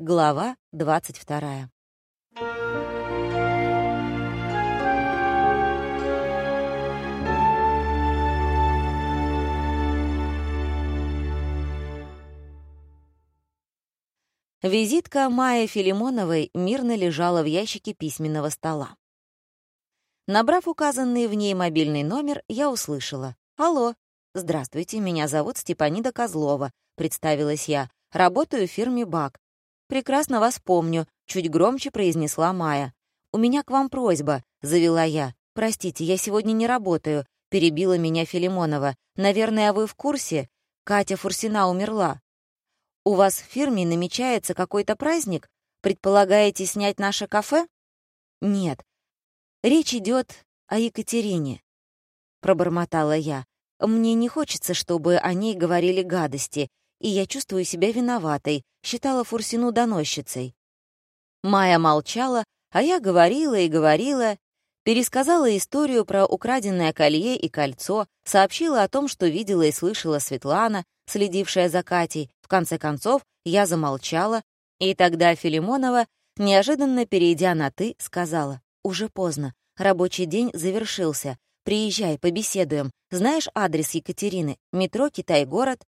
Глава 22. Визитка Майи Филимоновой мирно лежала в ящике письменного стола. Набрав указанный в ней мобильный номер, я услышала. «Алло, здравствуйте, меня зовут Степанида Козлова», — представилась я. «Работаю в фирме БАК. «Прекрасно вас помню», — чуть громче произнесла Майя. «У меня к вам просьба», — завела я. «Простите, я сегодня не работаю», — перебила меня Филимонова. «Наверное, вы в курсе? Катя Фурсина умерла. У вас в фирме намечается какой-то праздник? Предполагаете снять наше кафе?» «Нет. Речь идет о Екатерине», — пробормотала я. «Мне не хочется, чтобы о ней говорили гадости, и я чувствую себя виноватой, считала Фурсину доносчицей. Майя молчала, а я говорила и говорила, пересказала историю про украденное колье и кольцо, сообщила о том, что видела и слышала Светлана, следившая за Катей. В конце концов, я замолчала, и тогда Филимонова, неожиданно перейдя на «ты», сказала, «Уже поздно, рабочий день завершился, приезжай, побеседуем. Знаешь адрес Екатерины? Метро «Китай-город»,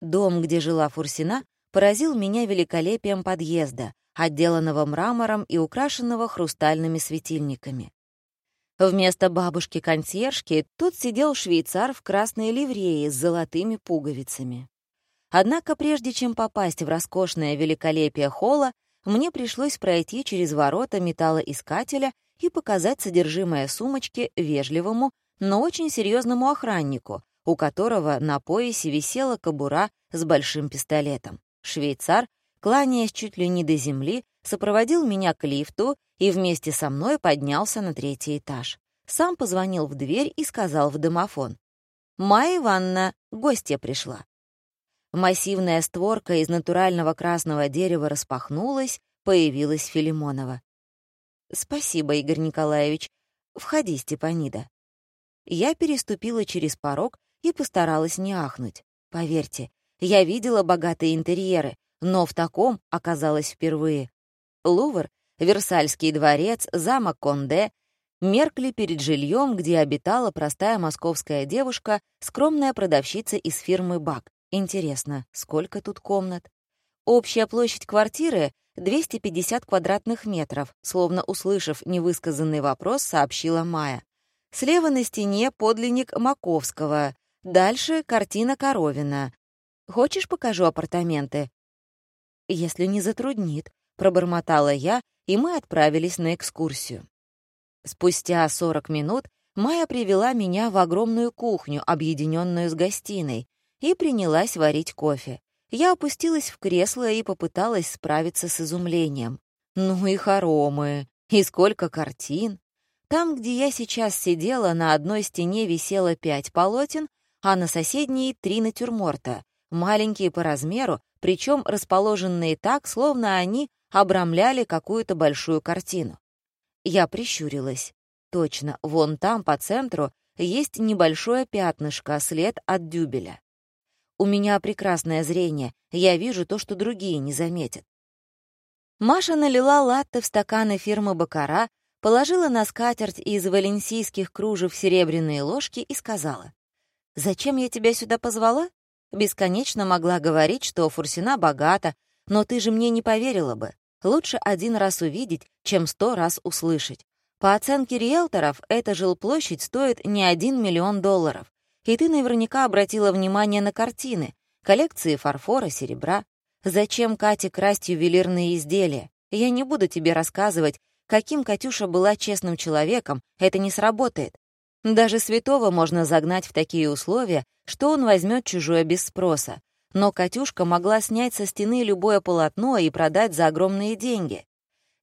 Дом, где жила Фурсина, поразил меня великолепием подъезда, отделанного мрамором и украшенного хрустальными светильниками. Вместо бабушки-консьержки тут сидел швейцар в красной ливрее с золотыми пуговицами. Однако прежде чем попасть в роскошное великолепие холла, мне пришлось пройти через ворота металлоискателя и показать содержимое сумочки вежливому, но очень серьезному охраннику, у которого на поясе висела кобура с большим пистолетом. Швейцар, кланяясь чуть ли не до земли, сопроводил меня к лифту и вместе со мной поднялся на третий этаж. Сам позвонил в дверь и сказал в домофон. «Майя Ивановна, гостья пришла». Массивная створка из натурального красного дерева распахнулась, появилась Филимонова. «Спасибо, Игорь Николаевич. Входи, Степанида». Я переступила через порог и постаралась не ахнуть. Поверьте, я видела богатые интерьеры, но в таком оказалась впервые. Лувр, Версальский дворец, замок Конде меркли перед жильем, где обитала простая московская девушка, скромная продавщица из фирмы «Бак». Интересно, сколько тут комнат? Общая площадь квартиры — 250 квадратных метров, словно услышав невысказанный вопрос, сообщила Майя. Слева на стене подлинник Маковского, Дальше картина Коровина. Хочешь, покажу апартаменты?» «Если не затруднит», — пробормотала я, и мы отправились на экскурсию. Спустя 40 минут Майя привела меня в огромную кухню, объединенную с гостиной, и принялась варить кофе. Я опустилась в кресло и попыталась справиться с изумлением. Ну и хоромы! И сколько картин! Там, где я сейчас сидела, на одной стене висело пять полотен, а на соседней — три натюрморта, маленькие по размеру, причем расположенные так, словно они обрамляли какую-то большую картину. Я прищурилась. Точно, вон там, по центру, есть небольшое пятнышко, след от дюбеля. У меня прекрасное зрение, я вижу то, что другие не заметят. Маша налила латте в стаканы фирмы «Бакара», положила на скатерть из валенсийских кружев серебряные ложки и сказала. «Зачем я тебя сюда позвала?» Бесконечно могла говорить, что Фурсина богата, но ты же мне не поверила бы. Лучше один раз увидеть, чем сто раз услышать. По оценке риэлторов, эта жилплощадь стоит не один миллион долларов. И ты наверняка обратила внимание на картины, коллекции фарфора, серебра. Зачем Кате красть ювелирные изделия? Я не буду тебе рассказывать, каким Катюша была честным человеком, это не сработает. Даже святого можно загнать в такие условия, что он возьмет чужое без спроса. Но Катюшка могла снять со стены любое полотно и продать за огромные деньги.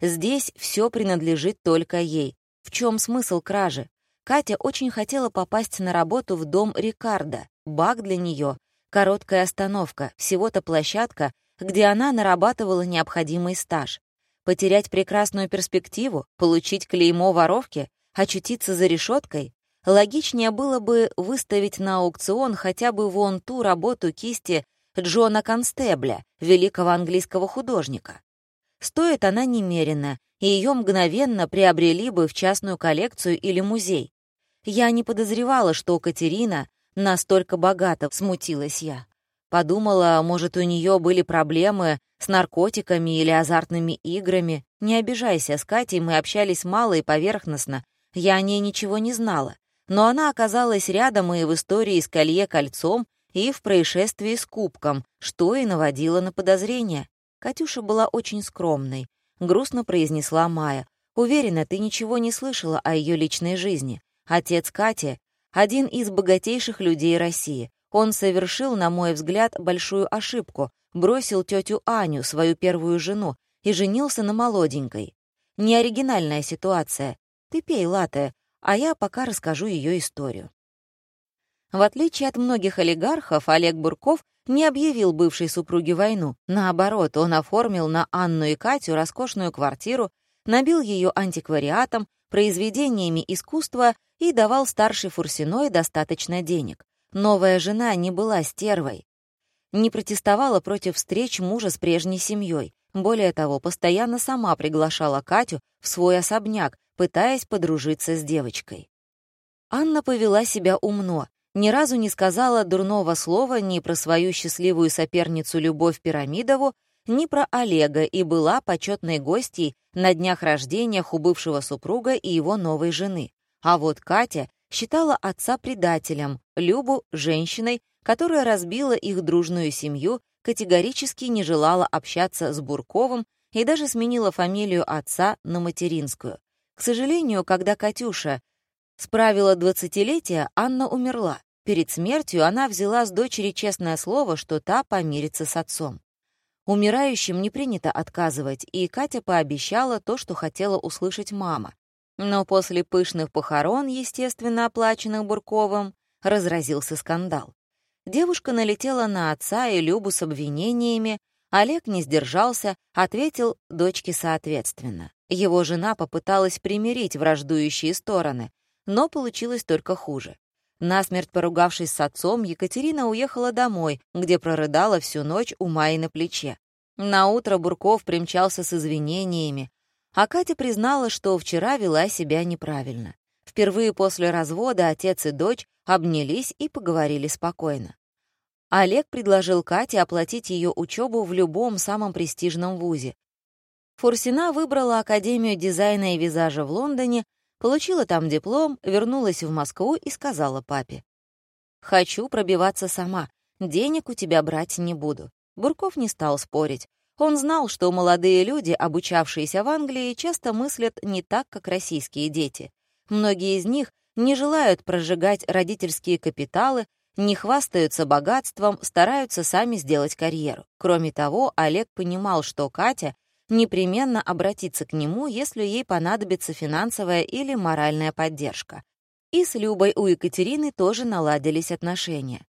Здесь все принадлежит только ей. В чем смысл кражи? Катя очень хотела попасть на работу в дом Рикардо. Бак для нее — короткая остановка, всего-то площадка, где она нарабатывала необходимый стаж. Потерять прекрасную перспективу, получить клеймо воровки, очутиться за решеткой Логичнее было бы выставить на аукцион хотя бы вон ту работу кисти Джона Констебля, великого английского художника. стоит она немерено, и ее мгновенно приобрели бы в частную коллекцию или музей. Я не подозревала, что Катерина настолько богата, смутилась я. Подумала, может, у нее были проблемы с наркотиками или азартными играми. Не обижайся, с Катей мы общались мало и поверхностно. Я о ней ничего не знала. Но она оказалась рядом и в истории с колье-кольцом, и в происшествии с кубком, что и наводило на подозрения. Катюша была очень скромной. Грустно произнесла Майя. «Уверена, ты ничего не слышала о ее личной жизни. Отец Кати — один из богатейших людей России. Он совершил, на мой взгляд, большую ошибку, бросил тетю Аню, свою первую жену, и женился на молоденькой. Неоригинальная ситуация. Ты пей, латте, а я пока расскажу ее историю. В отличие от многих олигархов, Олег Бурков не объявил бывшей супруге войну. Наоборот, он оформил на Анну и Катю роскошную квартиру, набил ее антиквариатом, произведениями искусства и давал старшей Фурсиной достаточно денег. Новая жена не была стервой, не протестовала против встреч мужа с прежней семьей. Более того, постоянно сама приглашала Катю в свой особняк, пытаясь подружиться с девочкой. Анна повела себя умно, ни разу не сказала дурного слова ни про свою счастливую соперницу Любовь Пирамидову, ни про Олега и была почетной гостьей на днях рождения у бывшего супруга и его новой жены. А вот Катя считала отца предателем, Любу — женщиной, которая разбила их дружную семью, категорически не желала общаться с Бурковым и даже сменила фамилию отца на материнскую. К сожалению, когда Катюша справила двадцатилетие, Анна умерла. Перед смертью она взяла с дочери честное слово, что та помирится с отцом. Умирающим не принято отказывать, и Катя пообещала то, что хотела услышать мама. Но после пышных похорон, естественно, оплаченных Бурковым, разразился скандал. Девушка налетела на отца и Любу с обвинениями, Олег не сдержался, ответил дочке соответственно. Его жена попыталась примирить враждующие стороны, но получилось только хуже. Насмерть поругавшись с отцом, Екатерина уехала домой, где прорыдала всю ночь у Майи на плече. На утро Бурков примчался с извинениями, а Катя признала, что вчера вела себя неправильно. Впервые после развода отец и дочь обнялись и поговорили спокойно. Олег предложил Кате оплатить ее учебу в любом самом престижном вузе. Фурсина выбрала Академию дизайна и визажа в Лондоне, Получила там диплом, вернулась в Москву и сказала папе. «Хочу пробиваться сама, денег у тебя брать не буду». Бурков не стал спорить. Он знал, что молодые люди, обучавшиеся в Англии, часто мыслят не так, как российские дети. Многие из них не желают прожигать родительские капиталы, не хвастаются богатством, стараются сами сделать карьеру. Кроме того, Олег понимал, что Катя непременно обратиться к нему, если ей понадобится финансовая или моральная поддержка. И с Любой у Екатерины тоже наладились отношения.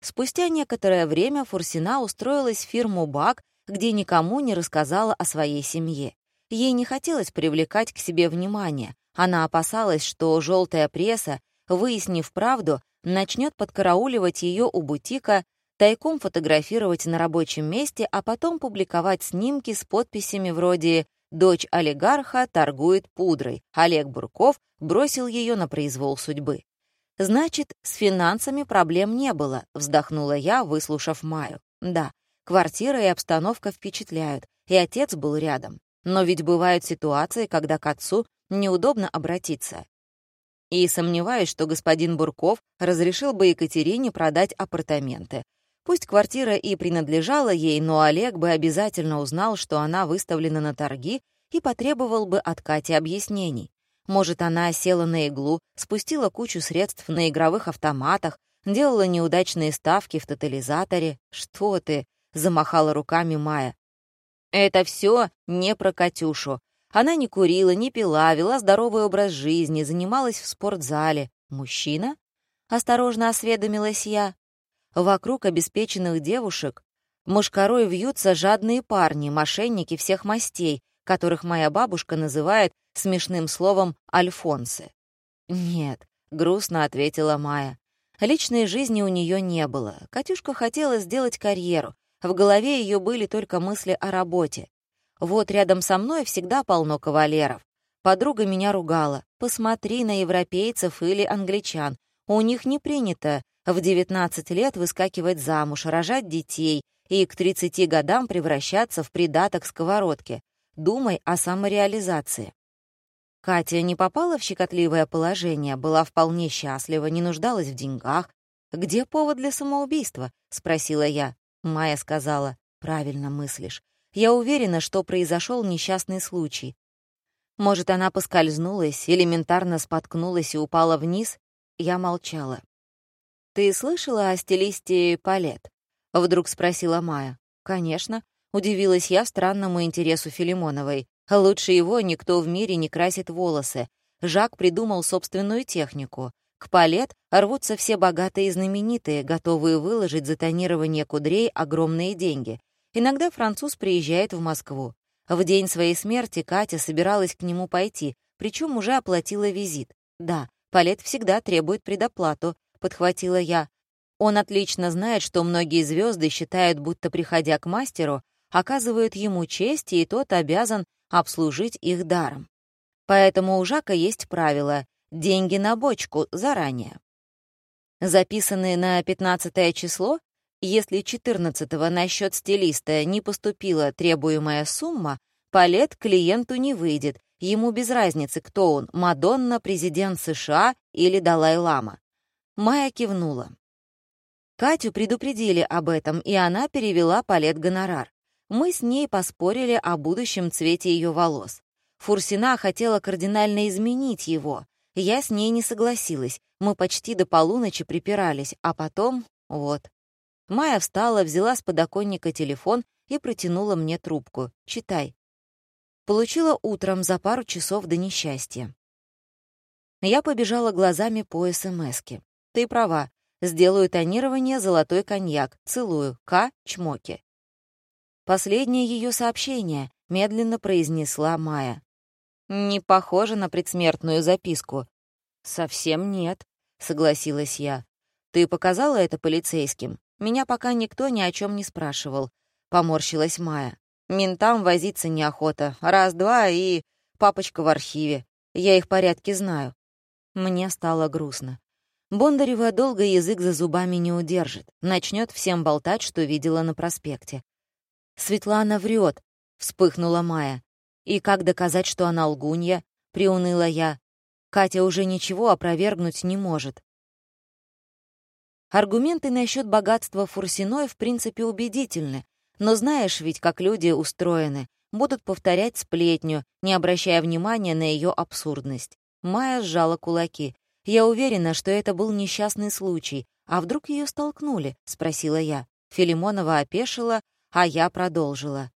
Спустя некоторое время Фурсина устроилась в фирму «БАК», где никому не рассказала о своей семье. Ей не хотелось привлекать к себе внимание. Она опасалась, что желтая пресса, выяснив правду, начнет подкарауливать ее у бутика тайком фотографировать на рабочем месте, а потом публиковать снимки с подписями вроде «Дочь олигарха торгует пудрой. Олег Бурков бросил ее на произвол судьбы». «Значит, с финансами проблем не было», — вздохнула я, выслушав Маю. «Да, квартира и обстановка впечатляют, и отец был рядом. Но ведь бывают ситуации, когда к отцу неудобно обратиться. И сомневаюсь, что господин Бурков разрешил бы Екатерине продать апартаменты. Пусть квартира и принадлежала ей, но Олег бы обязательно узнал, что она выставлена на торги и потребовал бы от Кати объяснений. Может, она села на иглу, спустила кучу средств на игровых автоматах, делала неудачные ставки в тотализаторе. «Что ты?» — замахала руками Майя. «Это все не про Катюшу. Она не курила, не пила, вела здоровый образ жизни, занималась в спортзале. Мужчина?» — осторожно осведомилась я. Вокруг обеспеченных девушек мушкарой вьются жадные парни, мошенники всех мастей, которых моя бабушка называет смешным словом «альфонсы». «Нет», — грустно ответила Майя. Личной жизни у нее не было. Катюшка хотела сделать карьеру. В голове ее были только мысли о работе. Вот рядом со мной всегда полно кавалеров. Подруга меня ругала. Посмотри на европейцев или англичан. У них не принято в 19 лет выскакивать замуж, рожать детей и к 30 годам превращаться в придаток сковородки. Думай о самореализации. Катя не попала в щекотливое положение, была вполне счастлива, не нуждалась в деньгах. «Где повод для самоубийства?» — спросила я. Майя сказала, «Правильно мыслишь. Я уверена, что произошел несчастный случай. Может, она поскользнулась, элементарно споткнулась и упала вниз? Я молчала. «Ты слышала о стилисте Палет?» — вдруг спросила Майя. «Конечно», — удивилась я странному интересу Филимоновой. «Лучше его никто в мире не красит волосы. Жак придумал собственную технику. К Палет рвутся все богатые и знаменитые, готовые выложить за тонирование кудрей огромные деньги. Иногда француз приезжает в Москву. В день своей смерти Катя собиралась к нему пойти, причем уже оплатила визит. «Да, Палет всегда требует предоплату», — подхватила я. «Он отлично знает, что многие звезды считают, будто, приходя к мастеру, оказывают ему честь, и тот обязан обслужить их даром. Поэтому у Жака есть правило — деньги на бочку заранее. Записанные на 15 число если 14-го на счет стилиста не поступила требуемая сумма, палет клиенту не выйдет, ему без разницы, кто он, Мадонна, президент США или Далай-Лама. Майя кивнула. Катю предупредили об этом, и она перевела палет гонорар. Мы с ней поспорили о будущем цвете ее волос. Фурсина хотела кардинально изменить его. Я с ней не согласилась. Мы почти до полуночи припирались, а потом — вот. Майя встала, взяла с подоконника телефон и протянула мне трубку. «Читай». Получила утром за пару часов до несчастья. Я побежала глазами по СМСке. «Ты права. Сделаю тонирование «Золотой коньяк». Целую. К. Чмоки». Последнее ее сообщение медленно произнесла Майя. «Не похоже на предсмертную записку». «Совсем нет», — согласилась я. «Ты показала это полицейским?» Меня пока никто ни о чем не спрашивал. Поморщилась Майя. Ментам возиться неохота. Раз-два и... Папочка в архиве. Я их порядки знаю. Мне стало грустно. Бондарева долго язык за зубами не удержит. Начнет всем болтать, что видела на проспекте. «Светлана врет», — вспыхнула Майя. «И как доказать, что она лгунья?» — приуныла я. Катя уже ничего опровергнуть не может. Аргументы насчет богатства Фурсиной в принципе убедительны, но знаешь ведь, как люди устроены, будут повторять сплетню, не обращая внимания на ее абсурдность. Майя сжала кулаки. «Я уверена, что это был несчастный случай. А вдруг ее столкнули?» — спросила я. Филимонова опешила, а я продолжила.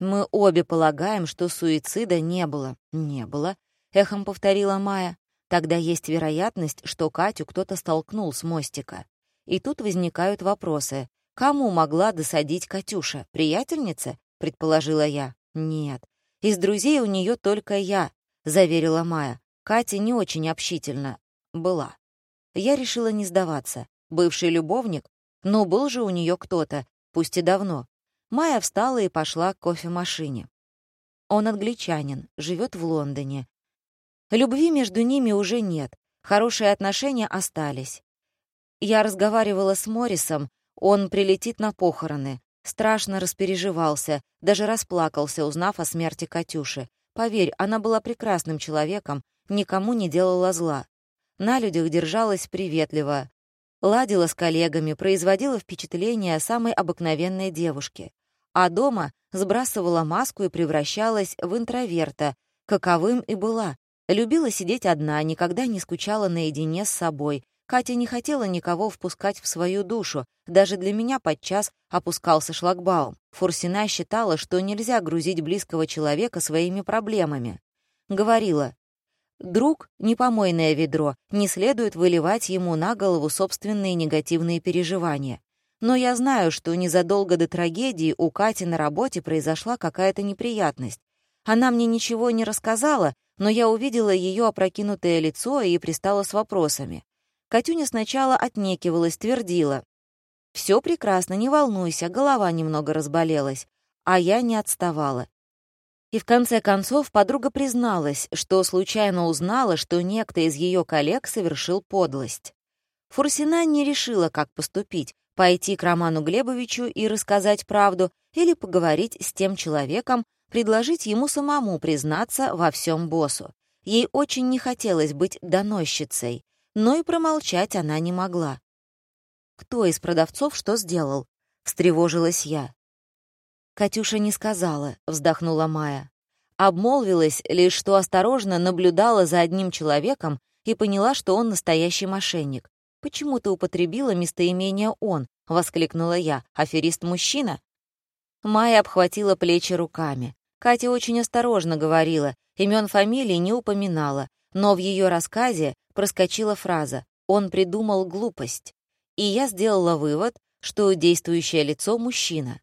«Мы обе полагаем, что суицида не было». «Не было», — эхом повторила Майя. Тогда есть вероятность, что Катю кто-то столкнул с мостика. И тут возникают вопросы. Кому могла досадить Катюша? Приятельница? Предположила я. Нет. Из друзей у нее только я, заверила Майя. Катя не очень общительна. Была. Я решила не сдаваться. Бывший любовник? Но был же у нее кто-то, пусть и давно. Майя встала и пошла к кофемашине. Он англичанин, живет в Лондоне. Любви между ними уже нет, хорошие отношения остались. Я разговаривала с Моррисом, он прилетит на похороны. Страшно распереживался, даже расплакался, узнав о смерти Катюши. Поверь, она была прекрасным человеком, никому не делала зла. На людях держалась приветливо, ладила с коллегами, производила впечатление самой обыкновенной девушки. А дома сбрасывала маску и превращалась в интроверта, каковым и была, Любила сидеть одна, никогда не скучала наедине с собой. Катя не хотела никого впускать в свою душу. Даже для меня подчас опускался шлагбаум. Фурсина считала, что нельзя грузить близкого человека своими проблемами. Говорила, «Друг — не помойное ведро, не следует выливать ему на голову собственные негативные переживания. Но я знаю, что незадолго до трагедии у Кати на работе произошла какая-то неприятность. Она мне ничего не рассказала, но я увидела ее опрокинутое лицо и пристала с вопросами. Катюня сначала отнекивалась, твердила. «Все прекрасно, не волнуйся, голова немного разболелась». а я не отставала. И в конце концов подруга призналась, что случайно узнала, что некто из ее коллег совершил подлость. Фурсина не решила, как поступить, пойти к Роману Глебовичу и рассказать правду или поговорить с тем человеком, предложить ему самому признаться во всем боссу. Ей очень не хотелось быть доносчицей, но и промолчать она не могла. «Кто из продавцов что сделал?» — встревожилась я. Катюша не сказала, вздохнула Майя. Обмолвилась лишь, что осторожно наблюдала за одним человеком и поняла, что он настоящий мошенник. «Почему ты употребила местоимение «он»?» — воскликнула я. «Аферист-мужчина?» Майя обхватила плечи руками. Катя очень осторожно говорила, имен фамилий не упоминала, но в ее рассказе проскочила фраза «он придумал глупость». И я сделала вывод, что действующее лицо — мужчина.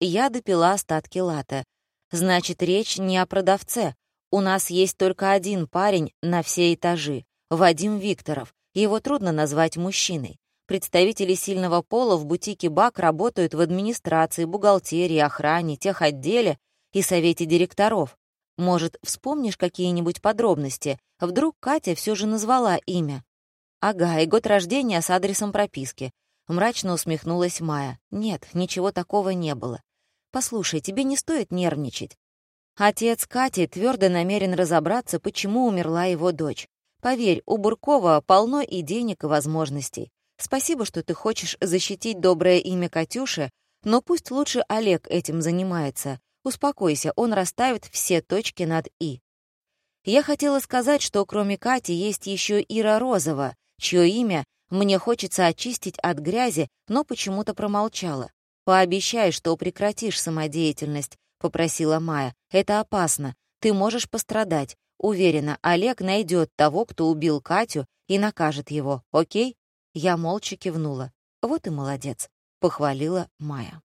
Я допила остатки лата. Значит, речь не о продавце. У нас есть только один парень на все этажи — Вадим Викторов. Его трудно назвать мужчиной. Представители сильного пола в бутике «Бак» работают в администрации, бухгалтерии, охране, техотделе и совете директоров. Может, вспомнишь какие-нибудь подробности? Вдруг Катя все же назвала имя? Ага, и год рождения с адресом прописки. Мрачно усмехнулась Майя. Нет, ничего такого не было. Послушай, тебе не стоит нервничать. Отец Кати твердо намерен разобраться, почему умерла его дочь. Поверь, у Буркова полно и денег, и возможностей. Спасибо, что ты хочешь защитить доброе имя Катюши, но пусть лучше Олег этим занимается. Успокойся, он расставит все точки над «и». Я хотела сказать, что кроме Кати есть еще Ира Розова, чье имя мне хочется очистить от грязи, но почему-то промолчала. «Пообещай, что прекратишь самодеятельность», — попросила Майя. «Это опасно. Ты можешь пострадать. Уверена, Олег найдет того, кто убил Катю, и накажет его, окей?» Я молча кивнула. «Вот и молодец», — похвалила Майя.